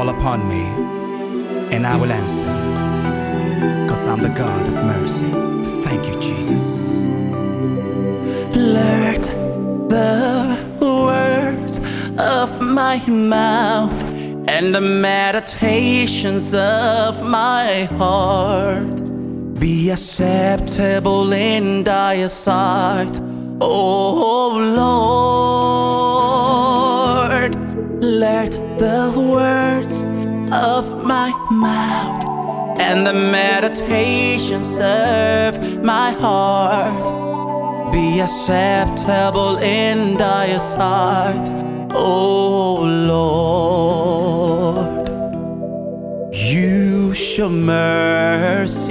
Call upon me, and I will answer. Cause I'm the God of mercy. Thank you, Jesus. Let the words of my mouth and the meditations of my heart be acceptable in thy sight, O Lord. Let the words of my mouth and the meditations of my heart. Be acceptable in thy sight, O Lord. You show mercy,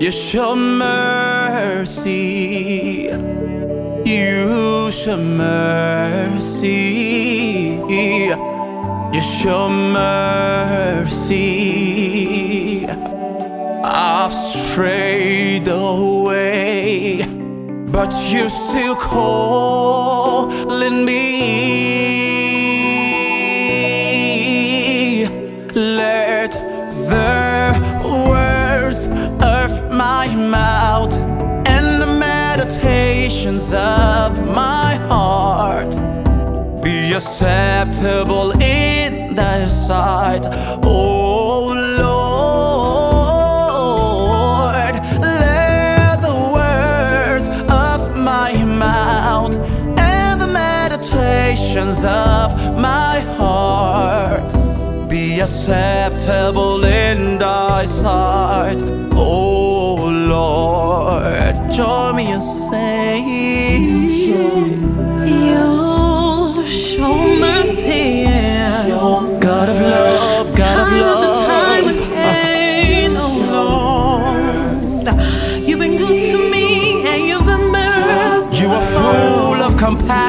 you show mercy, you show mercy, you show mercy. I've strayed away, but you're still calling me. Let the words of my mouth and the meditations of my heart be acceptable of my heart be acceptable in thy sight, Oh Lord. Join me and say, You show mercy, yeah. God of love, God of Time after time love. with pain, oh Lord. You've been good to me and you've been merciful. You are full of compassion.